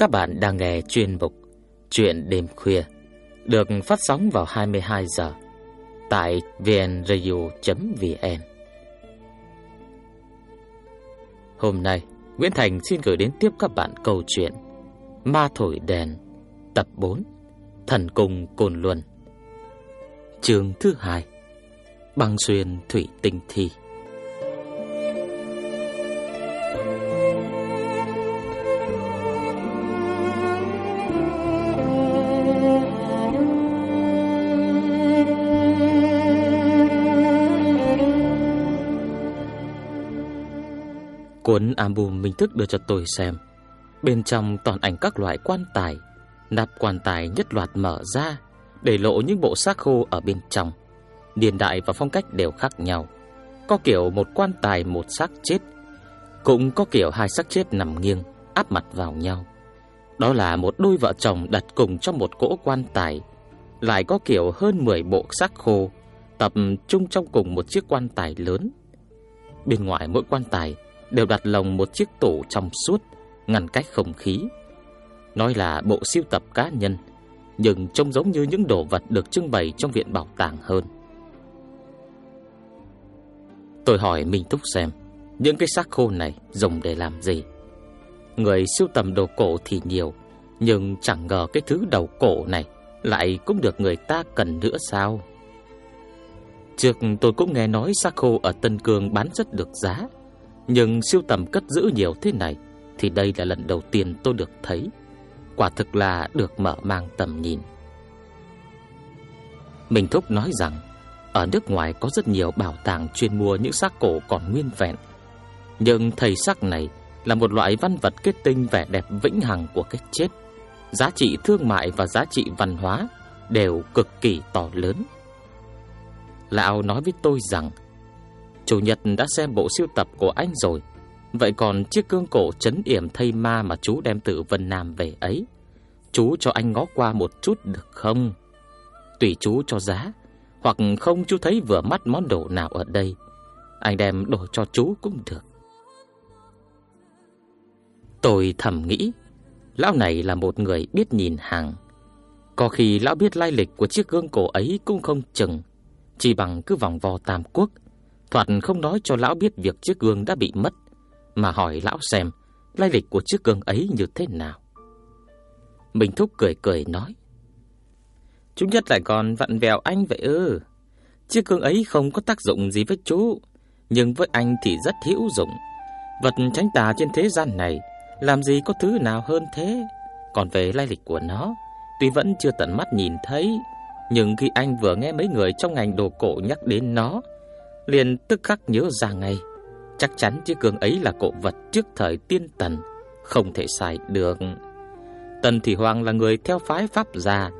Các bạn đang nghe chuyên mục Chuyện đêm khuya được phát sóng vào 22 giờ tại vnradio.vn. Hôm nay, Nguyễn Thành xin gửi đến tiếp các bạn câu chuyện Ma thổi đèn tập 4 Thần cùng Cồn Luân. Chương thứ 2. Băng xuyên thủy tinh thi. Cuốn album Minh Thức đưa cho tôi xem. Bên trong toàn ảnh các loại quan tài, Nắp quan tài nhất loạt mở ra, Để lộ những bộ xác khô ở bên trong. Niên đại và phong cách đều khác nhau. Có kiểu một quan tài một xác chết, Cũng có kiểu hai xác chết nằm nghiêng, Áp mặt vào nhau. Đó là một đôi vợ chồng đặt cùng trong một cỗ quan tài, Lại có kiểu hơn 10 bộ xác khô, Tập trung trong cùng một chiếc quan tài lớn. Bên ngoài mỗi quan tài đều đặt lồng một chiếc tủ trong suốt, ngăn cách không khí. Nói là bộ siêu tập cá nhân, nhưng trông giống như những đồ vật được trưng bày trong viện bảo tàng hơn. Tôi hỏi Minh túc xem, những cái xác khô này dùng để làm gì? Người siêu tầm đồ cổ thì nhiều, nhưng chẳng ngờ cái thứ đầu cổ này lại cũng được người ta cần nữa sao? Trước tôi cũng nghe nói xác khô ở Tân Cương bán rất được giá, nhưng siêu tầm cất giữ nhiều thế này Thì đây là lần đầu tiên tôi được thấy. Quả thực là được mở mang tầm nhìn. Mình Thúc nói rằng, Ở nước ngoài có rất nhiều bảo tàng chuyên mua những xác cổ còn nguyên vẹn. Nhưng thầy xác này là một loại văn vật kết tinh vẻ đẹp vĩnh hằng của cái chết. Giá trị thương mại và giá trị văn hóa đều cực kỳ to lớn. Lão nói với tôi rằng Chủ nhật đã xem bộ siêu tập của anh rồi. Vậy còn chiếc cương cổ chấn yểm thây ma Mà chú đem từ Vân Nam về ấy, Chú cho anh ngó qua một chút được không? Tùy chú cho giá, Hoặc không chú thấy vừa mắt món đồ nào ở đây, Anh đem đồ cho chú cũng được. Tôi thầm nghĩ, Lão này là một người biết nhìn hàng. Có khi lão biết lai lịch của chiếc gương cổ ấy cũng không chừng, Chỉ bằng cứ vòng vo tam quốc. Thoạt không nói cho lão biết việc chiếc gương đã bị mất, mà hỏi lão xem lai lịch của chiếc gương ấy như thế nào. Mình thúc cười cười nói. Chú nhất lại còn vặn vẹo anh vậy ư. Chiếc gương ấy không có tác dụng gì với chú, nhưng với anh thì rất hữu dụng. Vật tránh tà trên thế gian này, làm gì có thứ nào hơn thế. Còn về lai lịch của nó, tuy vẫn chưa tận mắt nhìn thấy, nhưng khi anh vừa nghe mấy người trong ngành đồ cổ nhắc đến nó, liền tức khắc nhớ ra ngay. Chắc chắn chiếc gương ấy là cổ vật trước thời tiên tần, không thể sai được. Tần Thị Hoàng là người theo phái Pháp gia,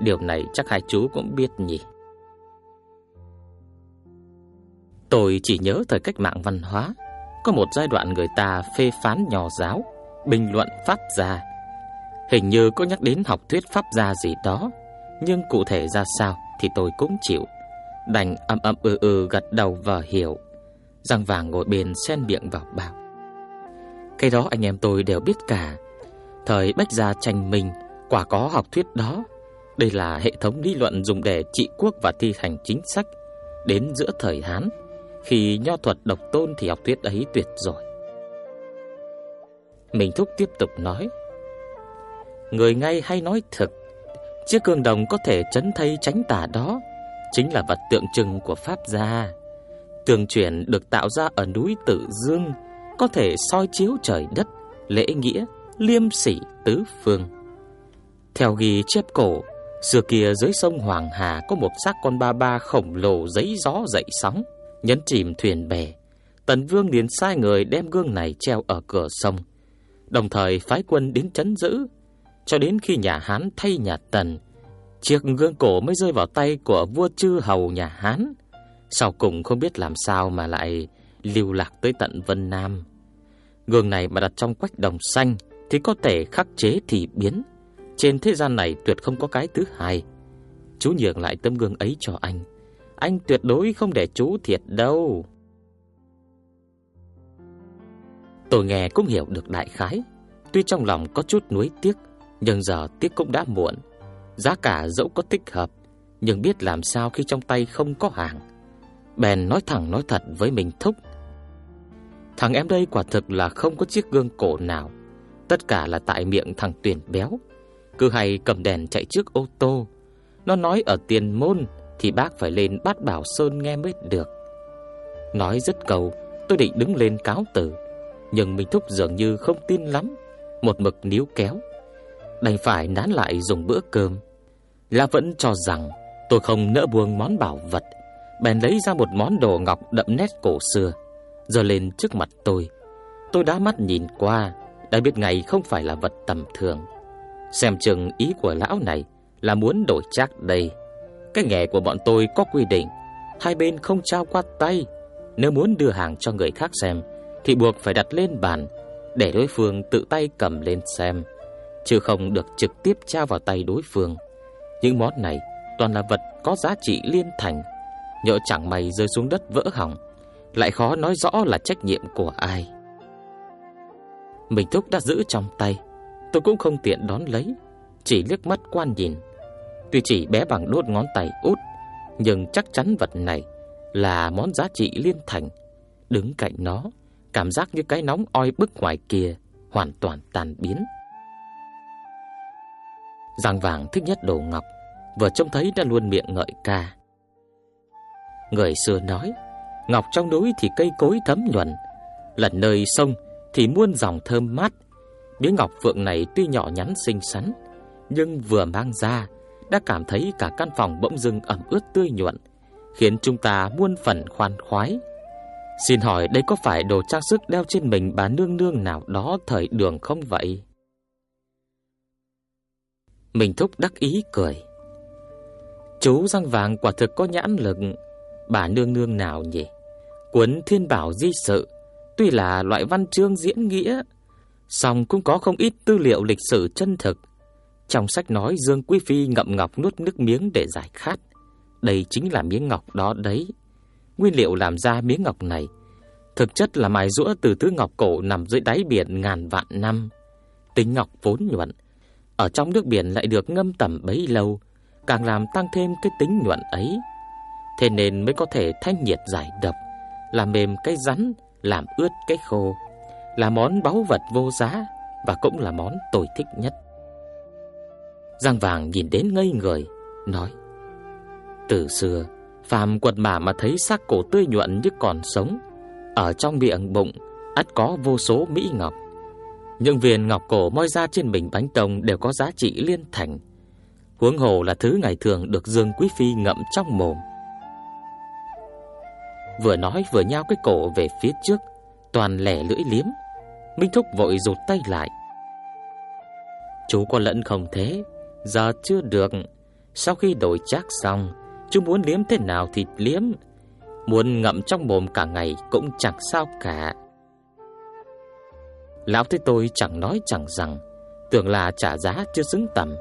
điều này chắc hai chú cũng biết nhỉ. Tôi chỉ nhớ thời cách mạng văn hóa, có một giai đoạn người ta phê phán nhỏ giáo, bình luận Pháp gia. Hình như có nhắc đến học thuyết Pháp gia gì đó, nhưng cụ thể ra sao thì tôi cũng chịu. Đành âm âm ư ư gật đầu và hiểu. Răng vàng ngồi bên xen miệng vào bảo. Cái đó anh em tôi đều biết cả. Thời Bách Gia tranh mình, Quả có học thuyết đó. Đây là hệ thống lý luận dùng để trị quốc và thi hành chính sách. Đến giữa thời Hán, Khi nho thuật độc tôn thì học thuyết ấy tuyệt rồi. Mình thúc tiếp tục nói. Người ngay hay nói thực, Chiếc cương đồng có thể chấn thay tránh tả đó chính là vật tượng trưng của Pháp gia. Tường truyền được tạo ra ở núi Tử Dương, có thể soi chiếu trời đất, lễ nghĩa, liêm sỉ tứ phương. Theo ghi chép cổ, xưa kia dưới sông Hoàng Hà có một xác con ba ba khổng lồ giấy gió dậy sóng, nhấn chìm thuyền bè. Tần Vương liền sai người đem gương này treo ở cửa sông, đồng thời phái quân đến trấn giữ, cho đến khi nhà Hán thay nhà Tần, Chiếc gương cổ mới rơi vào tay của vua chư hầu nhà Hán. Sau cùng không biết làm sao mà lại lưu lạc tới tận Vân Nam. Gương này mà đặt trong quách đồng xanh thì có thể khắc chế thì biến. Trên thế gian này tuyệt không có cái thứ hai. Chú nhường lại tấm gương ấy cho anh. Anh tuyệt đối không để chú thiệt đâu. Tôi nghe cũng hiểu được đại khái, tuy trong lòng có chút nuối tiếc, nhưng giờ tiếc cũng đã muộn. Giá cả dẫu có thích hợp, nhưng biết làm sao khi trong tay không có hàng. Bèn nói thẳng nói thật với mình thúc. Thằng em đây quả thực là không có chiếc gương cổ nào, tất cả là tại miệng thằng tuyển béo. Cứ hay cầm đèn chạy trước ô tô. Nó nói ở tiền môn thì bác phải lên bát bảo sơn nghe mới được. Nói rất cầu, tôi định đứng lên cáo từ, nhưng Minh Thúc dường như không tin lắm, một mực níu kéo. Đành phải nán lại dùng bữa cơm là vẫn cho rằng tôi không nỡ buông món bảo vật, bèn lấy ra một món đồ ngọc đậm nét cổ xưa, giơ lên trước mặt tôi. Tôi đã mắt nhìn qua, đã biết ngay không phải là vật tầm thường. Xem chừng ý của lão này là muốn đổi trác đây. Cái nghề của bọn tôi có quy định, hai bên không trao qua tay. Nếu muốn đưa hàng cho người khác xem, thì buộc phải đặt lên bàn để đối phương tự tay cầm lên xem, chứ không được trực tiếp trao vào tay đối phương. Những món này toàn là vật có giá trị liên thành, nhỡ chẳng may rơi xuống đất vỡ hỏng, lại khó nói rõ là trách nhiệm của ai. Mình thúc đã giữ trong tay, tôi cũng không tiện đón lấy, chỉ liếc mắt quan nhìn. Tuy chỉ bé bằng đốt ngón tay út, nhưng chắc chắn vật này là món giá trị liên thành. Đứng cạnh nó, cảm giác như cái nóng oi bức ngoài kia hoàn toàn tan biến. Giang vàng thích nhất đồ ngọc, vừa trông thấy đã luôn miệng ngợi ca. Người xưa nói, ngọc trong núi thì cây cối thấm nhuần, lần nơi sông thì muôn dòng thơm mát. Miếng ngọc phượng này tuy nhỏ nhắn xinh xắn, nhưng vừa mang ra đã cảm thấy cả căn phòng bỗng dưng ẩm ướt tươi nhuận, khiến chúng ta muôn phần khoan khoái. Xin hỏi đây có phải đồ trang sức đeo trên mình bà nương nương nào đó thời đường không vậy? Mình thúc đắc ý cười. Chú răng vàng quả thực có nhãn lực, bà nương nương nào nhỉ? Cuốn Thiên Bảo Di Sự, tuy là loại văn chương diễn nghĩa, song cũng có không ít tư liệu lịch sử chân thực. Trong sách nói Dương Quý Phi ngậm ngọc nuốt nước miếng để giải khát. Đây chính là miếng ngọc đó đấy. Nguyên liệu làm ra miếng ngọc này thực chất là mài rũa từ thứ ngọc cổ nằm dưới đáy biển ngàn vạn năm. Tính ngọc vốn nhuận, ở trong nước biển lại được ngâm tẩm bấy lâu, càng làm tăng thêm cái tính nhuận ấy. Thế nên mới có thể thanh nhiệt giải độc, làm mềm cái rắn, làm ướt cái khô, là món báu vật vô giá và cũng là món tôi thích nhất. Giang Vàng nhìn đến ngây người, nói: "Từ xưa, phàm quật mã mà thấy xác cổ tươi nhuận như còn sống, ở trong miệng bụng ắt có vô số mỹ ngọc. Những viên ngọc cổ moi ra trên bình bánh tông đều có giá trị liên thành. Huống hồ là thứ ngày thường được Dương Quý phi ngậm trong mồm. Vừa nói vừa nhao cái cổ về phía trước, toàn lẻ lưỡi liếm. Minh Thúc vội rụt tay lại. Chú có lẫn không thế, giờ chưa được. Sau khi đổi chác xong, chú muốn liếm thế nào thì liếm, Muốn ngậm trong mồm cả ngày cũng chẳng sao cả Lão thấy tôi chẳng nói chẳng rằng, Tưởng là trả giá chưa xứng tầm,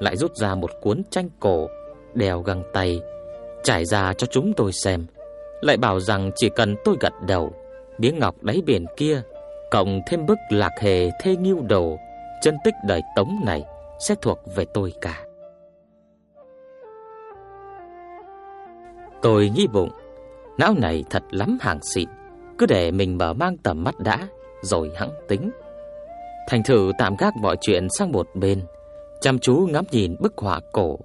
Lại rút ra một cuốn tranh cổ, Đeo găng tay, Trải ra cho chúng tôi xem. Lại bảo rằng chỉ cần tôi gật đầu, Miếng ngọc đáy biển kia, Cộng thêm bức lạc hề thê nghiêu đồ, Chân tích đời tống này Sẽ thuộc về tôi cả. Tôi nghĩ bụng Não này thật lắm hàng xịn, Cứ để mình mở mang tầm mắt đã rồi hãng tính. Thành thử tạm gác mọi chuyện sang một bên, Chăm chú ngắm nhìn bức họa cổ.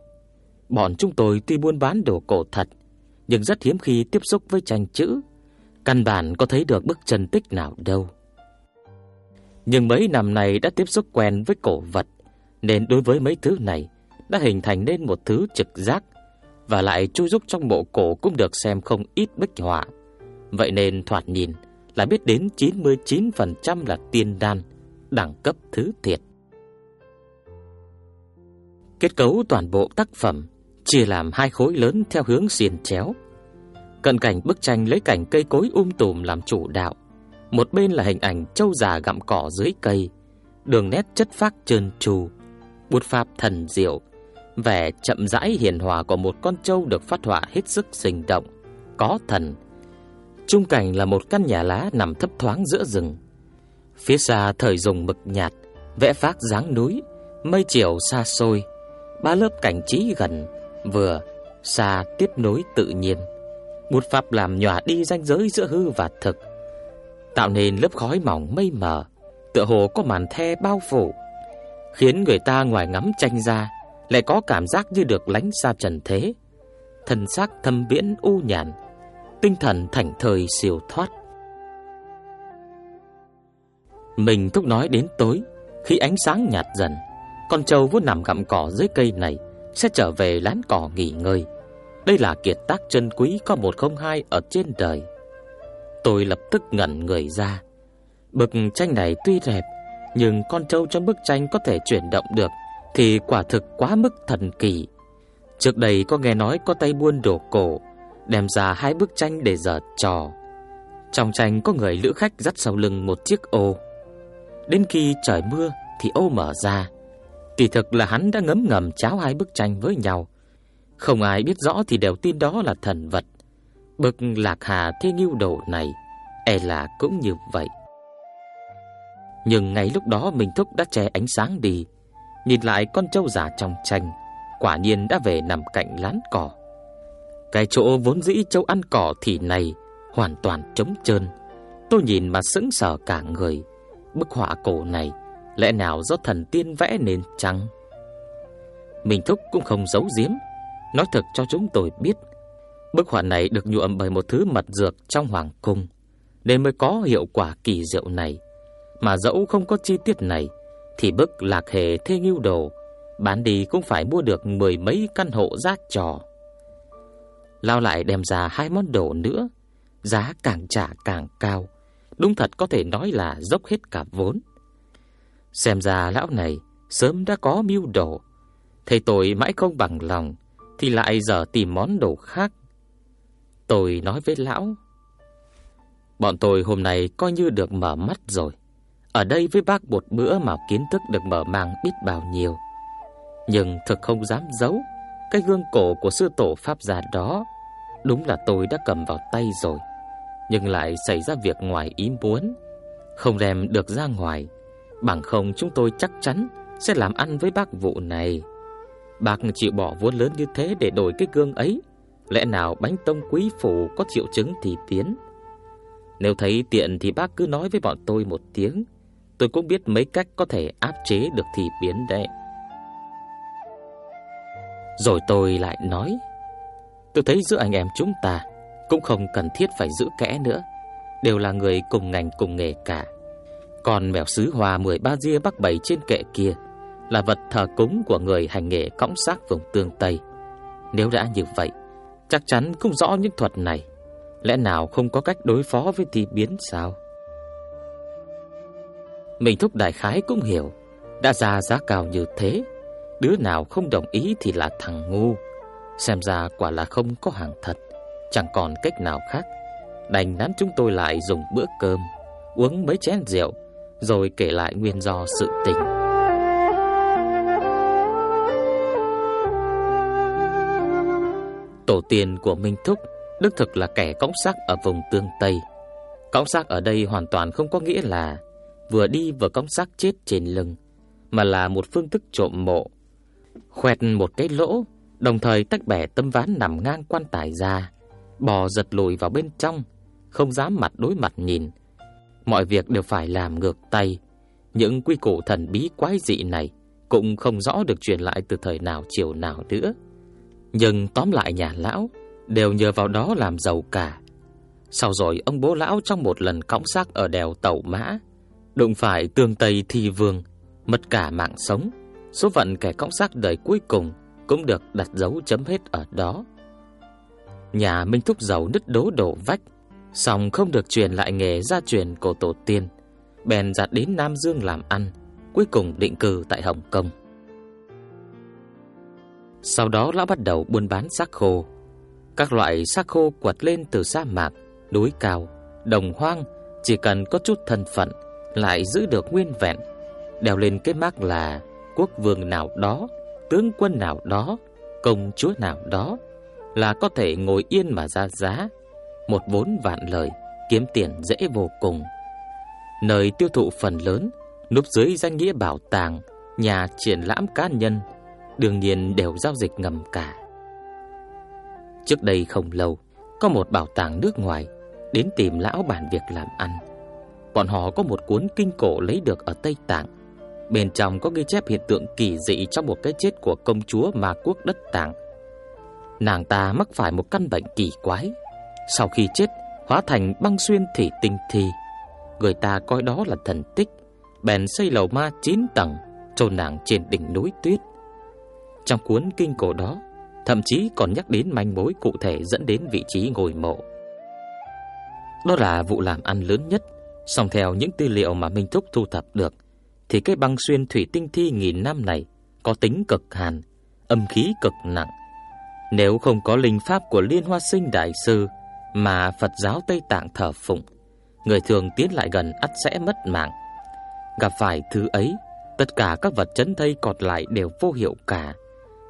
Bọn chúng tôi tuy buôn bán đồ cổ thật, Nhưng rất hiếm khi tiếp xúc với tranh chữ. Căn bản có thấy được bức chân tích nào đâu. Nhưng mấy năm này đã tiếp xúc quen với cổ vật, Nên đối với mấy thứ này Đã hình thành nên một thứ trực giác, và lại chui rúc trong bộ cổ cũng được xem không ít bích họa. Vậy nên thoạt nhìn là biết đến 99% là tiên đan, đẳng cấp thứ thiệt. Kết cấu toàn bộ tác phẩm chia làm hai khối lớn theo hướng xiên chéo. Cận cảnh bức tranh lấy cảnh cây cối um tùm làm chủ đạo. Một bên là hình ảnh trâu già gặm cỏ dưới cây, đường nét chất phác trơn tru, bút pháp thần diệu, Vẻ chậm rãi hiền hòa của một con trâu được phát họa hết sức sinh động, có thần. Trung cảnh là một căn nhà lá nằm thấp thoáng giữa rừng. Phía xa thời rồng mực nhạt, vẽ phác dáng núi, mây chiều xa xôi, ba lớp cảnh trí gần, vừa xa tiếp nối tự nhiên. Một pháp làm nhòa đi ranh giới giữa hư và thực, tạo nên lớp khói mỏng mây mờ, tựa hồ có màn the bao phủ, khiến người ta ngoài ngắm tranh ra lại có cảm giác như được lánh xa trần thế, thân xác thâm viễn u nhàn, tinh thần thảnh thời siêu thoát. Mình thúc nói đến tối, khi ánh sáng nhạt dần, con trâu vốn nằm gặm cỏ dưới cây này sẽ trở về lán cỏ nghỉ ngơi. Đây là kiệt tác chân quý có một không hai ở trên đời. Tôi lập tức ngẩn người ra. Bức tranh này tuy đẹp, nhưng con trâu trong bức tranh có thể chuyển động được thì quả thực quá mức thần kỳ. Trước đây có nghe nói có tay buôn đồ cổ đem ra hai bức tranh để giở trò. Trong tranh có người lữ khách dắt sau lưng một chiếc ô. Đến khi trời mưa thì ô mở ra. Kỳ thực là hắn đã ngấm ngầm cháo hai bức tranh với nhau. Không ai biết rõ thì đều tin đó là thần vật. Bực lạc hà thế nghiêu đồ này, e là cũng như vậy. Nhưng ngay lúc đó Minh Thúc đã che ánh sáng đi, nhìn lại con trâu già trong tranh, quả nhiên đã về nằm cạnh lán cỏ. Cái chỗ vốn dĩ châu ăn cỏ thì này hoàn toàn trống trơn. Tôi nhìn mà sững sờ cả người. Bức họa cổ này lẽ nào do thần tiên vẽ nên chăng? mình Thúc cũng không giấu giếm, nói thật cho chúng tôi biết. Bức họa này được nhuộm bởi một thứ mật dược trong hoàng cung, nên mới có hiệu quả kỳ diệu này. Mà dẫu không có chi tiết này, thì bức lạc hề thê nghiêu đồ, bán đi cũng phải mua được mười mấy căn hộ rác trò. Lao lại đem ra hai món đồ nữa, giá càng trả càng cao, đúng thật có thể nói là dốc hết cả vốn. Xem ra lão này sớm đã có mưu đồ, thầy tôi mãi không bằng lòng thì lại giờ tìm món đồ khác. Tôi nói với lão, bọn tôi hôm nay coi như được mở mắt rồi. Ở đây với bác một bữa mà kiến thức được mở mang biết bao nhiêu. Nhưng thực không dám giấu, cái gương cổ của sư tổ pháp gia đó đúng là tôi đã cầm vào tay rồi, nhưng lại xảy ra việc ngoài ý muốn, không đem được ra ngoài, bằng không chúng tôi chắc chắn sẽ làm ăn với bác vụ này. Bác chịu bỏ vốn lớn như thế để đổi cái gương ấy, lẽ nào bánh tông quý phủ có triệu chứng thì tiến. Nếu thấy tiện thì bác cứ nói với bọn tôi một tiếng, tôi cũng biết mấy cách có thể áp chế được thì biến đấy. Rồi tôi lại nói, tôi thấy giữa anh em chúng ta cũng không cần thiết phải giữ kẽ nữa, đều là người cùng ngành cùng nghề cả. Còn mèo sứ hòa 13 ria bắc bảy trên kệ kia là vật thờ cúng của người hành nghề cõng xác vùng tương Tây. Nếu đã như vậy, chắc chắn cũng rõ những thuật này, lẽ nào không có cách đối phó với thi biến sao? Mình thúc đại khái cũng hiểu, đã ra giá cao như thế, đứa nào không đồng ý thì là thằng ngu. Xem ra quả là không có hàng thật, chẳng còn cách nào khác. Đành nán chúng tôi lại dùng bữa cơm, uống mấy chén rượu, rồi kể lại nguyên do sự tình. Tổ tiên của Minh Thúc đức thực là kẻ cõng xác ở vùng tương Tây. Cõng xác ở đây hoàn toàn không có nghĩa là vừa đi vừa cõng xác chết trên lưng, mà là một phương thức trộm mộ. Khoét một cái lỗ, đồng thời tách bẻ tâm ván nằm ngang quan tài ra, bò giật lùi vào bên trong, không dám mặt đối mặt nhìn. Mọi việc đều phải làm ngược tay. Những quy củ thần bí quái dị này cũng không rõ được truyền lại từ thời nào chiều nào nữa. Nhưng tóm lại nhà lão đều nhờ vào đó làm giàu cả. Sau rồi ông bố lão trong một lần cõng xác ở đèo Tẩu Mã Đụng phải tương Tây Thi Vương, mất cả mạng sống, số phận kẻ cõng xác đời cuối cùng cũng được đặt dấu chấm hết ở đó. Nhà Minh Thúc giàu nứt đố đổ vách, song không được truyền lại nghề gia truyền của tổ tiên, bèn dạt đến Nam Dương làm ăn, cuối cùng định cư tại Hồng Kông. Sau đó lão bắt đầu buôn bán xác khô. Các loại xác khô quật lên từ sa mạc, núi cao, đồng hoang, chỉ cần có chút thân phận lại giữ được nguyên vẹn, đeo lên cái mác là quốc vương nào đó, tướng quân nào đó, công chúa nào đó là có thể ngồi yên mà ra giá, một vốn vạn lời, kiếm tiền dễ vô cùng. nơi tiêu thụ phần lớn núp dưới danh nghĩa bảo tàng, nhà triển lãm cá nhân, đương nhiên đều giao dịch ngầm cả. Trước đây không lâu, có một bảo tàng nước ngoài đến tìm lão bản việc làm ăn. Bọn họ có một cuốn kinh cổ lấy được ở Tây Tạng. Bên trong có ghi chép hiện tượng kỳ dị trong một cái chết của công chúa Ma quốc đất Tạng. Nàng ta mắc phải một căn bệnh kỳ quái, sau khi chết hóa thành băng xuyên thủy tinh thi. Người ta coi đó là thần tích, bèn xây lầu ma 9 tầng chôn nàng trên đỉnh núi tuyết. Trong cuốn kinh cổ đó, thậm chí còn nhắc đến manh mối cụ thể dẫn đến vị trí ngôi mộ. Đó là vụ làm ăn lớn nhất, song theo những tư liệu mà Minh Thúc thu thập được, thì cái băng xuyên thủy tinh thi nghìn năm này có tính cực hàn, âm khí cực nặng. Nếu không có linh pháp của Liên Hoa Sinh Đại Sư mà Phật giáo Tây Tạng thờ phụng, người thường tiến lại gần ắt sẽ mất mạng. Gặp phải thứ ấy, tất cả các vật chấn thây còn lại đều vô hiệu cả.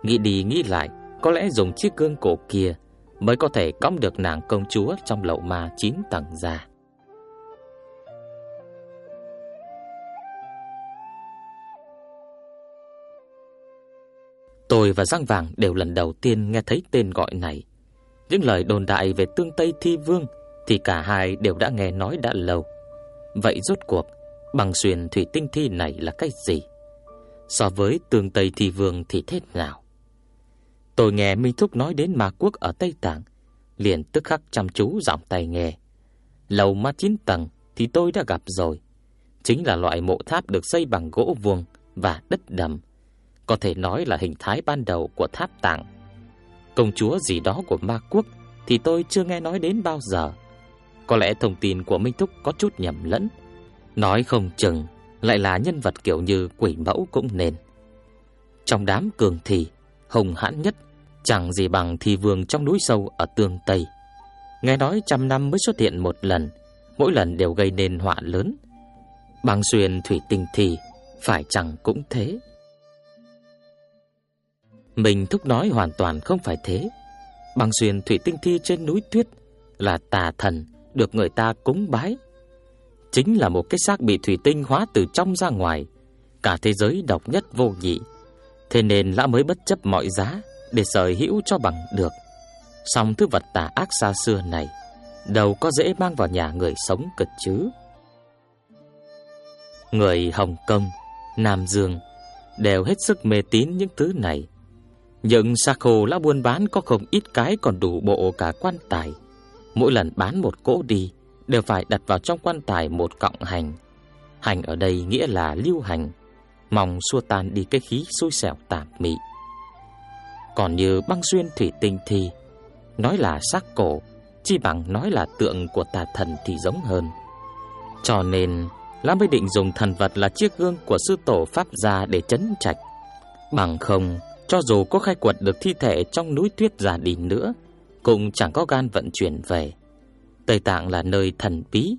Nghĩ đi nghĩ lại, có lẽ dùng chiếc gương cổ kia mới có thể cõng được nàng công chúa trong lậu ma chín tầng ra. Tôi và Giang Vàng đều lần đầu tiên nghe thấy tên gọi này. Những lời đồn đại về tương Tây Thi Vương thì cả hai đều đã nghe nói đã lâu. Vậy rốt cuộc, bằng xuyền thủy tinh thi này là cái gì? So với tương Tây Thi Vương thì thế nào? Tôi nghe Minh Thúc nói đến ma quốc ở Tây Tạng, liền tức khắc chăm chú giọng tay nghe. Lầu ma chín tầng thì tôi đã gặp rồi. Chính là loại mộ tháp được xây bằng gỗ vuông và đất đầm. Có thể nói là hình thái ban đầu của tháp tạng. Công chúa gì đó của ma quốc thì tôi chưa nghe nói đến bao giờ. Có lẽ thông tin của Minh Thúc có chút nhầm lẫn. Nói không chừng lại là nhân vật kiểu như quỷ mẫu cũng nên. Trong đám cường thì, hồng hãn nhất chẳng gì bằng thi vương trong núi sâu ở tương Tây. Nghe nói trăm năm mới xuất hiện một lần, mỗi lần đều gây nên họa lớn. Băng xuyên thủy tinh thì phải chẳng cũng thế. Mình thúc nói hoàn toàn không phải thế. Băng xuyên thủy tinh thi trên núi tuyết là tà thần được người ta cúng bái. Chính là một cái xác bị thủy tinh hóa từ trong ra ngoài, cả thế giới độc nhất vô nhị. Thế nên lã mới bất chấp mọi giá để sở hữu cho bằng được. Song thứ vật tà ác xa xưa này đâu có dễ mang vào nhà người sống cực chứ. Người Hồng Kông, Nam Dương đều hết sức mê tín những thứ này. Nhưng Sako lão buôn bán có không ít cái còn đủ bộ cả quan tài. Mỗi lần bán một cỗ đi đều phải đặt vào trong quan tài một cọng hành. Hành ở đây nghĩa là lưu hành, mong xua tan đi cái khí xui xẻo tạp mị. Còn như băng xuyên thủy tinh thì nói là xác cổ, chi bằng nói là tượng của tà thần thì giống hơn. Cho nên, Lão mới định dùng thần vật là chiếc gương của sư tổ pháp gia để chấn trạch. Bằng không, cho dù có khai quật được thi thể trong núi tuyết già đi nữa, cũng chẳng có gan vận chuyển về. Tây Tạng là nơi thần bí,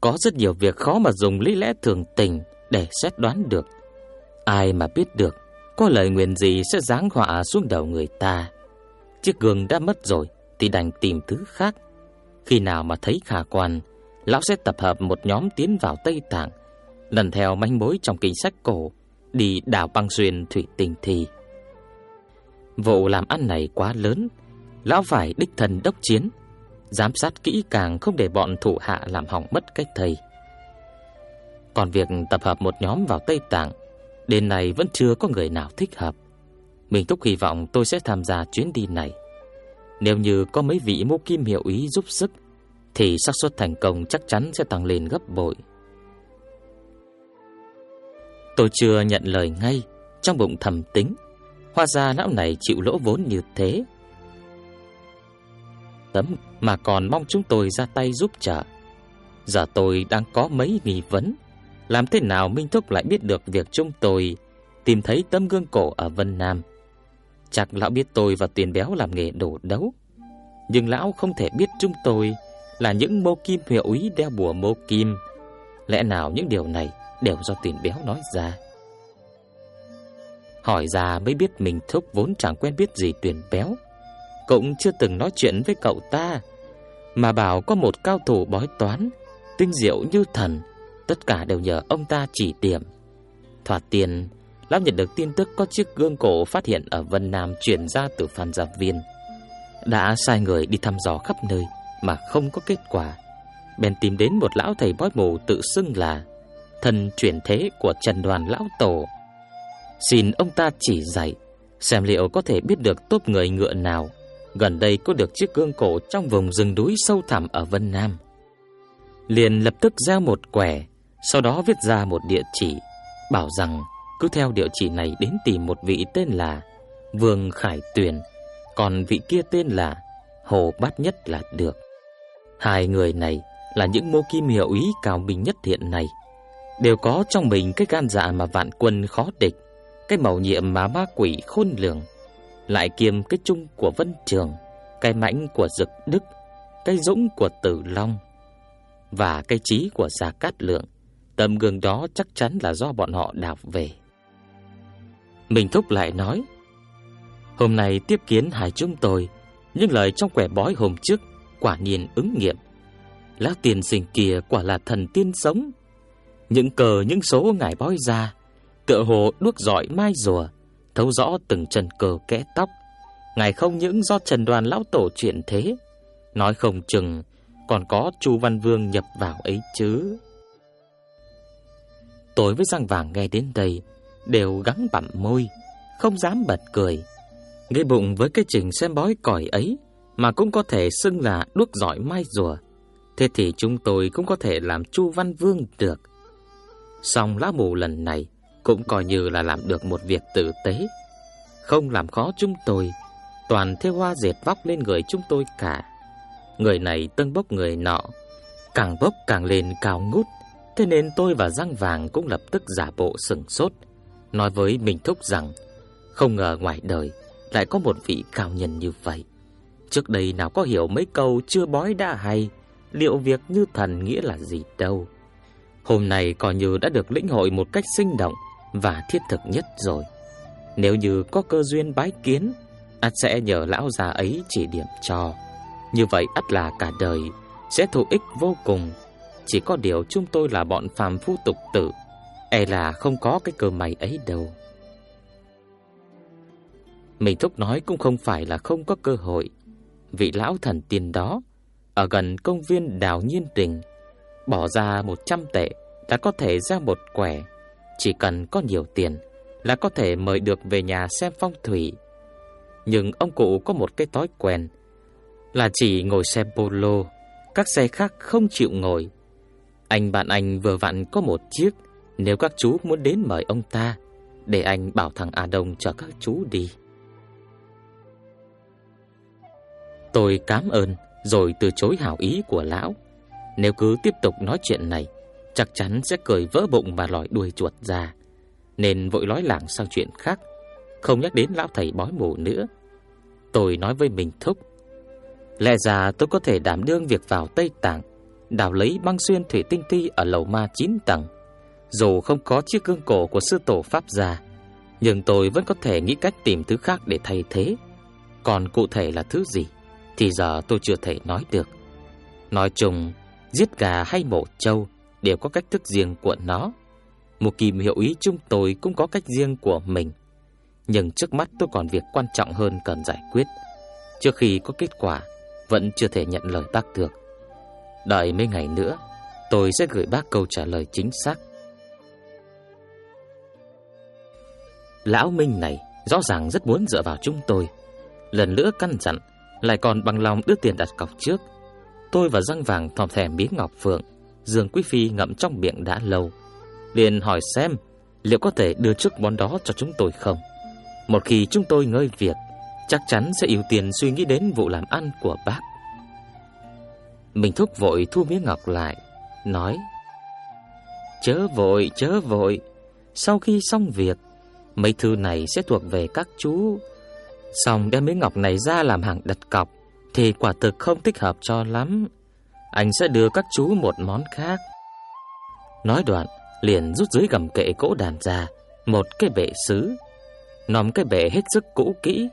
có rất nhiều việc khó mà dùng lý lẽ thường tình để xét đoán được. Ai mà biết được có lời nguyện gì sẽ giáng họa xuống đầu người ta. Chiếc gương đã mất rồi thì đành tìm thứ khác. Khi nào mà thấy khả quan, lão sẽ tập hợp một nhóm tiến vào Tây Tạng, lần theo manh mối trong kinh sách cổ đi đào băng xuyên thủy tinh thì. Vụ làm ăn này quá lớn, lão phải đích thân đốc chiến, giám sát kỹ càng không để bọn thủ hạ làm hỏng mất cách thầy. Còn việc tập hợp một nhóm vào Tây Tạng Đến nay vẫn chưa có người nào thích hợp. Mình thúc hy vọng tôi sẽ tham gia chuyến đi này. Nếu như có mấy vị mô kim hiệu ý giúp sức, thì xác suất thành công chắc chắn sẽ tăng lên gấp bội. Tôi chưa nhận lời ngay, trong bụng thầm tính, hóa ra lão này chịu lỗ vốn như thế. Tấm mà còn mong chúng tôi ra tay giúp trợ. Giờ tôi đang có mấy nghi vấn làm thế nào Minh Thúc lại biết được việc chúng tôi tìm thấy tấm gương cổ ở Vân Nam? Chắc lão biết tôi và Tiền Béo làm nghề đổ đấu. Nhưng lão không thể biết chúng tôi là những mô kim hiệu ý đeo bùa mô kim. Lẽ nào những điều này đều do Tiền Béo nói ra? Hỏi ra mới biết mình Thúc vốn chẳng quen biết gì tuyển Béo. Cũng chưa từng nói chuyện với cậu ta. Mà bảo có một cao thủ bói toán, tinh diệu như thần Tất cả đều nhờ ông ta chỉ điểm. Thoạt tiền, lão nhận được tin tức có chiếc gương cổ phát hiện ở Vân Nam chuyển ra từ Phan giả Viên. Đã sai người đi thăm dò khắp nơi mà không có kết quả. Bèn tìm đến một lão thầy bói mù tự xưng là thần chuyển thế của Trần Đoàn Lão Tổ. Xin ông ta chỉ dạy, xem liệu có thể biết được tốt người ngựa nào gần đây có được chiếc gương cổ trong vùng rừng núi sâu thẳm ở Vân Nam. Liền lập tức gieo một quẻ, sau đó viết ra một địa chỉ, bảo rằng cứ theo địa chỉ này đến tìm một vị tên là Vương Khải Tuyền, còn vị kia tên là Hồ Bát Nhất là được. Hai người này là những mô kim hiệu ý cao minh nhất hiện nay, đều có trong mình cái gan dạ mà vạn quân khó địch, cái màu nhiệm mà ma quỷ khôn lường, lại kiêm cái chung của Vân Trường, cái mãnh của Dực Đức, cái dũng của Tử Long và cái trí của Gia Cát Lượng. tâm gương đó chắc chắn là do bọn họ đào về. Mình thúc lại nói, hôm nay tiếp kiến hai chúng tôi, những lời trong quẻ bói hôm trước quả nhiên ứng nghiệm. Lão tiền sinh kia quả là thần tiên sống. Những cờ những số ngài bói ra, tựa hồ đuốc giỏi mai rùa, thấu rõ từng chân cờ kẽ tóc. Ngài không những do Trần Đoàn lão tổ chuyện thế, nói không chừng còn có Chu Văn Vương nhập vào ấy chứ. Tôi với răng vàng nghe đến đây đều gắng bặm môi, không dám bật cười. Gây bụng với cái trình xem bói còi ấy mà cũng có thể xưng là đuốc giỏi mai rùa. Thế thì chúng tôi cũng có thể làm Chu Văn Vương được. Song lá mù lần này cũng coi như là làm được một việc tử tế, không làm khó chúng tôi, toàn thế hoa dệt vóc lên người chúng tôi cả. Người này tâng bốc người nọ, càng bốc càng lên cao ngút, thế nên tôi và răng vàng cũng lập tức giả bộ sừng sốt, nói với mình thúc rằng không ngờ ngoài đời lại có một vị cao nhân như vậy. Trước đây nào có hiểu mấy câu chưa bói đã hay, liệu việc như thần nghĩa là gì đâu. Hôm nay coi như đã được lĩnh hội một cách sinh động và thiết thực nhất rồi. Nếu như có cơ duyên bái kiến, ắt sẽ nhờ lão già ấy chỉ điểm cho. Như vậy ắt là cả đời sẽ thụ ích vô cùng. Chỉ có điều chúng tôi là bọn phàm phu tục tử, e là không có cái cơ may ấy đâu. Mình thúc nói cũng không phải là không có cơ hội. Vị lão thần tiên đó ở gần công viên Đào Nhiên Đình bỏ ra 100 tệ đã có thể ra một quẻ chỉ cần có nhiều tiền là có thể mời được về nhà xem phong thủy. Nhưng ông cụ có một cái thói quen là chỉ ngồi xe polo, các xe khác không chịu ngồi. Anh bạn anh vừa vặn có một chiếc, nếu các chú muốn đến mời ông ta, để anh bảo thằng A Đông chở các chú đi. Tôi cảm ơn rồi từ chối hảo ý của lão. Nếu cứ tiếp tục nói chuyện này, chắc chắn sẽ cười vỡ bụng và lòi đuôi chuột ra, nên vội nói lảng sang chuyện khác, không nhắc đến lão thầy bói mù nữa. Tôi nói với mình thúc, lẽ ra tôi có thể đảm đương việc vào Tây Tạng, đào lấy băng xuyên thủy tinh ti ở lầu ma 9 tầng. Dù không có chiếc gương cổ của sư tổ Pháp gia, nhưng tôi vẫn có thể nghĩ cách tìm thứ khác để thay thế. Còn cụ thể là thứ gì thì giờ tôi chưa thể nói được. Nói chung, giết gà hay mổ trâu đều có cách thức riêng của nó. Một kim hiệu ý chúng tôi cũng có cách riêng của mình. Nhưng trước mắt tôi còn việc quan trọng hơn cần giải quyết. Trước khi có kết quả, vẫn chưa thể nhận lời bác được. Đợi mấy ngày nữa, tôi sẽ gửi bác câu trả lời chính xác. Lão Minh này rõ ràng rất muốn dựa vào chúng tôi. Lần nữa căn dặn, lại còn bằng lòng đưa tiền đặt cọc trước. Tôi và răng vàng thòm thèm miếng ngọc phượng Dương Quý Phi ngậm trong miệng đã lâu, liền hỏi xem liệu có thể đưa trước món đó cho chúng tôi không. Một khi chúng tôi ngơi việc, chắc chắn sẽ ưu tiên suy nghĩ đến vụ làm ăn của bác. Mình thúc vội thu miếng ngọc lại, nói: "Chớ vội, chớ vội, sau khi xong việc, mấy thư này sẽ thuộc về các chú. Xong đem miếng ngọc này ra làm hàng đặt cọc thì quả thực không thích hợp cho lắm." Anh sẽ đưa các chú một món khác. Nói đoạn, liền rút dưới gầm kệ cỗ đàn ra một cái bệ sứ. Nòm cái bệ hết sức cũ kỹ,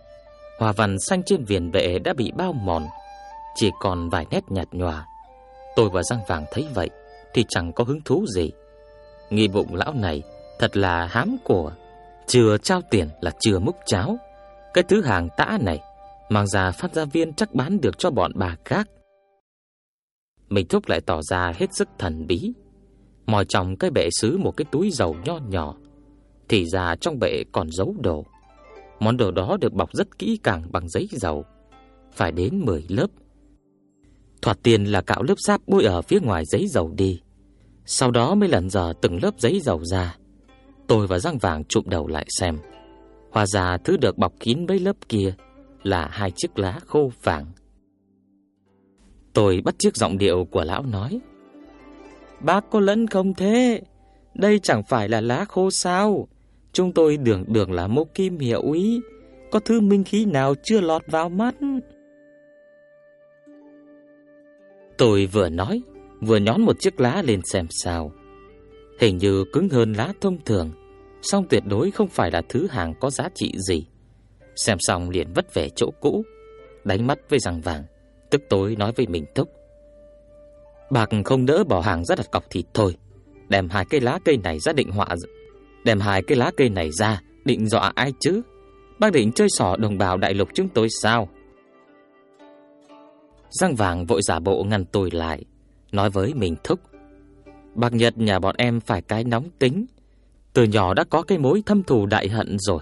hoa văn xanh trên viền bệ đã bị bao mòn, chỉ còn vài nét nhạt nhòa. Tôi và Giang Vàng thấy vậy, thì chẳng có hứng thú gì. Nghi bụng lão này thật là hám của, chưa trao tiền là chưa múc cháo. Cái thứ hàng tã này mang ra phát gia viên chắc bán được cho bọn bà khác. Mình thúc lại tỏ ra hết sức thần bí, mò trong cái bệ sứ một cái túi dầu nho nhỏ, thì ra trong bệ còn giấu đồ. Món đồ đó được bọc rất kỹ càng bằng giấy dầu, phải đến 10 lớp. Thoạt tiền là cạo lớp sáp bôi ở phía ngoài giấy dầu đi, sau đó mới lần dò từng lớp giấy dầu ra. Tôi và Giang Vàng chụp đầu lại xem. Hóa ra thứ được bọc kín mấy lớp kia là hai chiếc lá khô vàng. Tôi bắt chiếc giọng điệu của lão nói: "Bác có lẫn không thế? Đây chẳng phải là lá khô sao? Chúng tôi đường đường là mô kim hiệu úy, có thứ minh khí nào chưa lọt vào mắt?" Tôi vừa nói, vừa nhón một chiếc lá lên xem sao. Hình như cứng hơn lá thông thường, song tuyệt đối không phải là thứ hàng có giá trị gì. Xem xong liền vất về chỗ cũ, đánh mắt với răng vàng, tức tối nói với mình thúc. Bạc không đỡ bỏ hàng ra đặt cọc thì thôi, đem hai cây lá cây này ra định họa, đem hai cây lá cây này ra định dọa ai chứ? Bác định chơi xỏ đồng bào đại lục chúng tôi sao? Giang vàng vội giả bộ ngăn tôi lại, nói với mình thúc. bạc Nhật nhà bọn em phải cái nóng tính, từ nhỏ đã có cái mối thâm thù đại hận rồi.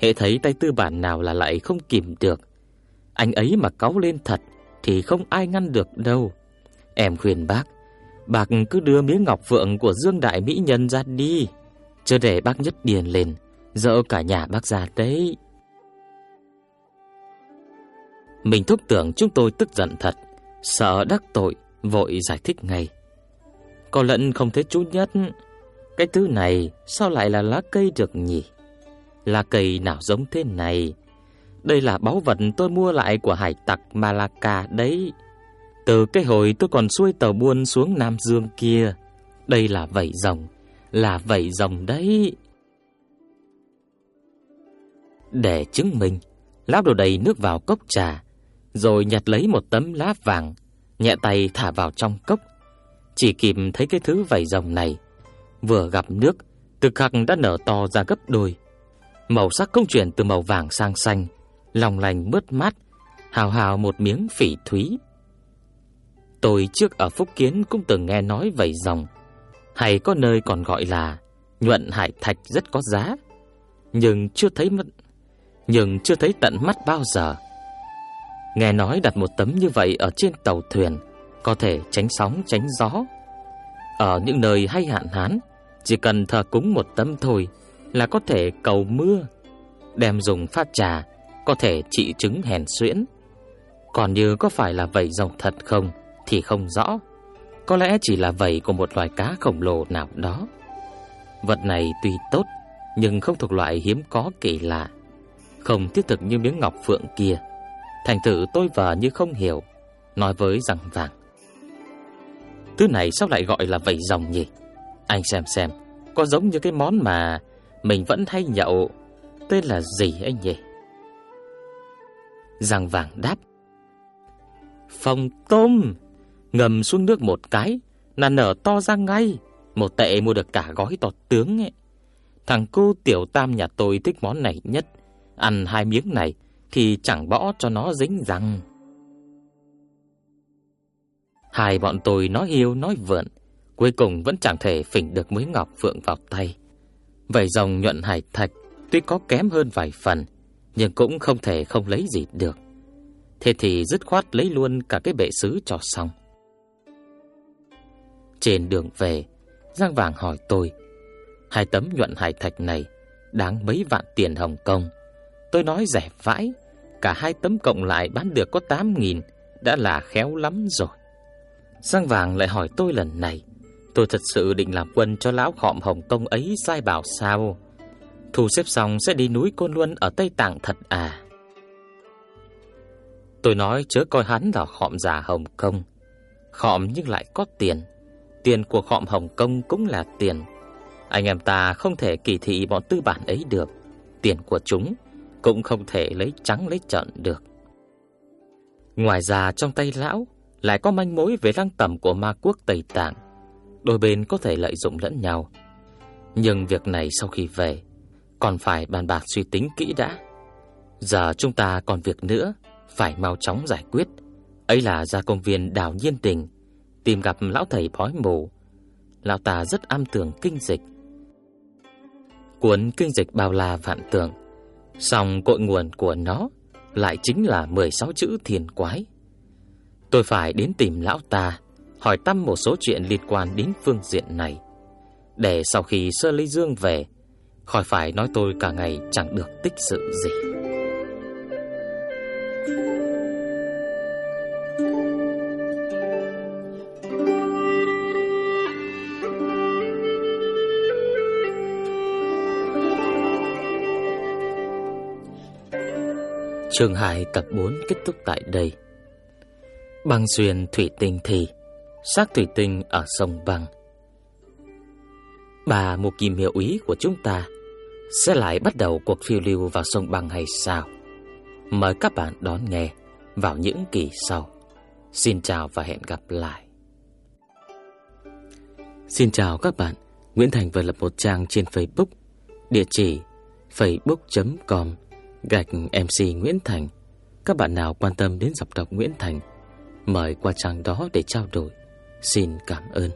Hệ thấy tay tư bản nào là lại không kìm được. Anh ấy mà cáu lên thật thì không ai ngăn được đâu. Em khuyên bác, bác cứ đưa miếng ngọc phượng của Dương Đại Mỹ Nhân ra đi, chưa để bác nhất điền lên, dỡ cả nhà bác ra đấy. Mình thúc tưởng chúng tôi tức giận thật, sợ đắc tội, vội giải thích ngay. Có lẫn không thấy chú nhất, cái thứ này sao lại là lá cây được nhỉ? Lá cây nào giống thế này? Đây là báu vật tôi mua lại của hải tặc Malacca đấy. Từ cái hồi tôi còn xuôi tàu buôn xuống Nam Dương kia. Đây là vảy rồng, là vảy rồng đấy. Để chứng minh, lão đồ đầy nước vào cốc trà, rồi nhặt lấy một tấm lá vàng, nhẹ tay thả vào trong cốc. Chỉ kịp thấy cái thứ vảy rồng này, vừa gặp nước, thực khắc đã nở to ra gấp đôi. Màu sắc không chuyển từ màu vàng sang xanh, lòng lành mướt mát, hào hào một miếng phỉ thúy. Tôi trước ở Phúc Kiến cũng từng nghe nói vậy dòng hay có nơi còn gọi là nhuận hải thạch rất có giá, nhưng chưa thấy mất, nhưng chưa thấy tận mắt bao giờ. Nghe nói đặt một tấm như vậy ở trên tàu thuyền có thể tránh sóng tránh gió. Ở những nơi hay hạn hán, chỉ cần thờ cúng một tấm thôi là có thể cầu mưa, đem dùng phát trà có thể trị chứng hèn suyễn. Còn như có phải là vảy rồng thật không thì không rõ. Có lẽ chỉ là vảy của một loài cá khổng lồ nào đó. Vật này tuy tốt nhưng không thuộc loại hiếm có kỳ lạ, không thiết thực như miếng ngọc phượng kia. Thành thử tôi vờ như không hiểu, nói với rằng vàng. Thứ này sao lại gọi là vảy rồng nhỉ? Anh xem xem, có giống như cái món mà mình vẫn hay nhậu, tên là gì anh nhỉ? Giang vàng đáp. Phòng tôm, ngầm xuống nước một cái, là nở to ra ngay, một tệ mua được cả gói to tướng ấy. Thằng cô tiểu tam nhà tôi thích món này nhất, ăn hai miếng này thì chẳng bỏ cho nó dính răng. Hai bọn tôi nói hiu nói vượn, cuối cùng vẫn chẳng thể phỉnh được mấy ngọc phượng vào tay. Vậy dòng nhuận hải thạch tuy có kém hơn vài phần, nhưng cũng không thể không lấy gì được. Thế thì dứt khoát lấy luôn cả cái bệ sứ cho xong. Trên đường về, Giang Vàng hỏi tôi, hai tấm nhuận hải thạch này đáng mấy vạn tiền Hồng Kông. Tôi nói rẻ vãi, cả hai tấm cộng lại bán được có 8.000, đã là khéo lắm rồi. Giang Vàng lại hỏi tôi lần này, tôi thật sự định làm quân cho lão khọm Hồng Kông ấy sai bảo sao? Thu xếp xong sẽ đi núi Côn Luân ở Tây Tạng thật à? Tôi nói chớ coi hắn là khọm giả Hồng Kông. Khọm nhưng lại có tiền. Tiền của khọm Hồng Kông cũng là tiền. Anh em ta không thể kỳ thị bọn tư bản ấy được. Tiền của chúng cũng không thể lấy trắng lấy trợn được. Ngoài ra trong tay lão lại có manh mối về lăng tẩm của ma quốc Tây Tạng. đôi bên có thể lợi dụng lẫn nhau. Nhưng việc này sau khi về còn phải bàn bạc suy tính kỹ đã. Giờ chúng ta còn việc nữa, phải mau chóng giải quyết. Ấy là ra công viên đảo Nhiên Tình, tìm gặp lão thầy bói mù. Lão ta rất am tường kinh dịch. Cuốn kinh dịch bao la vạn tượng, song cội nguồn của nó lại chính là 16 chữ thiền quái. Tôi phải đến tìm lão ta, hỏi thăm một số chuyện liên quan đến phương diện này, để sau khi Sơ Ly Dương về, khỏi phải nói tôi cả ngày chẳng được tích sự gì. Trường Hải tập 4 kết thúc tại đây. Băng xuyên thủy tinh thì, xác thủy tinh ở sông băng. Bà một kim hiệu ý của chúng ta sẽ lại bắt đầu cuộc phiêu lưu vào sông băng hay sao? Mời các bạn đón nghe vào những kỳ sau. Xin chào và hẹn gặp lại. Xin chào các bạn. Nguyễn Thành vừa lập một trang trên Facebook, địa chỉ facebook.com gạch MC Nguyễn Thành. Các bạn nào quan tâm đến dọc đọc Nguyễn Thành, mời qua trang đó để trao đổi. Xin cảm ơn.